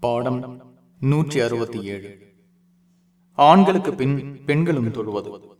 பாடம் நூற்றி அறுபத்தி ஏழு. ஆண்களுக்கு பின் பெண்களும் தொழுவது.